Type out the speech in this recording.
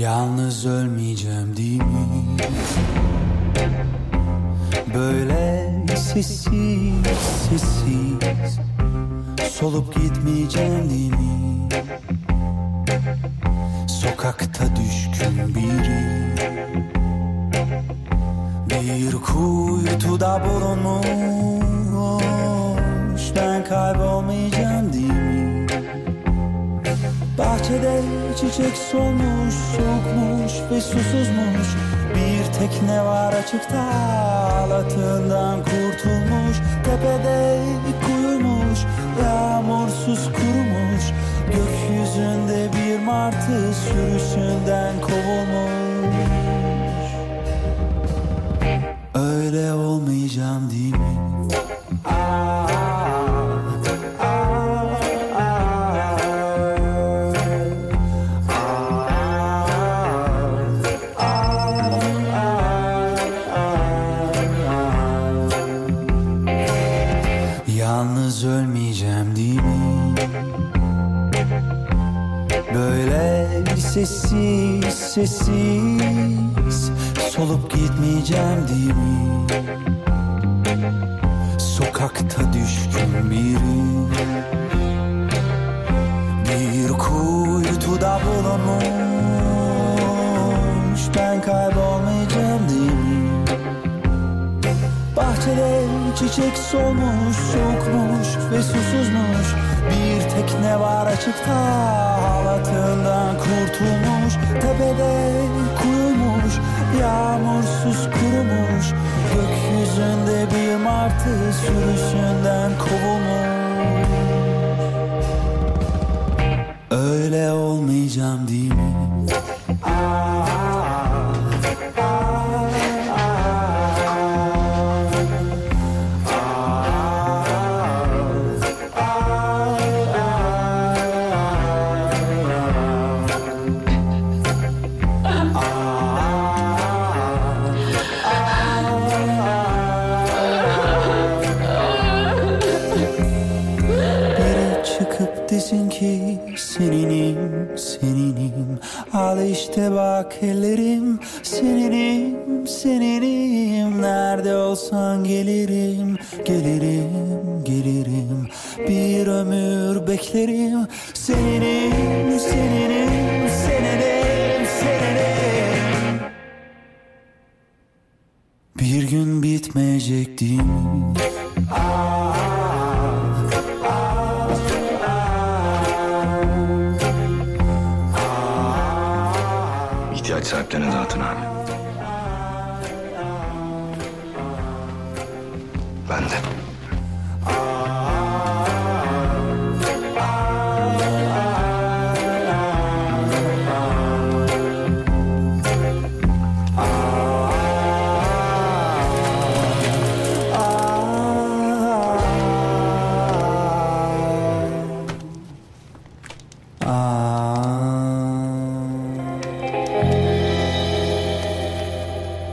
Yalnız ölmeyeceğim değil mi? Böyle sessiz sessiz Solup gitmeyeceğim değil mi? Sokakta düşkün biri Bir kuytuda bulunmuş Ben kaybolmayacağım? Bahçede çiçek solmuş, soğukmuş ve susuzmuş. Bir tekne var açıkta, alatından kurtulmuş. Tepede kuyumuş, Yalnız ölmeyeceğim değil mi? Böyle sessiz sessiz Solup gitmeyeceğim değil mi? Sokakta düşkün biri Bir kuytuda bulunmuş Ben kaybolmayacağım Bahçede çiçek solmuş, soğukmuş ve susuzmuş. Bir tekne var açıkta, halatından kurtulmuş Tepede kuyumuş, yağmursuz kurumuş. Gökyüzünde bir martı sürüsünden kovulmuş Al işte bak ellerim seninim, seninim. Nerede olsan gelirim, gelirim, gelirim. Bir ömür beklerim Seninim, seninim, seninim, seninim. Bir gün bitmeyecek değil mi? ihtiyaç sahiplerine dağıtın abi. Ben de. Ah.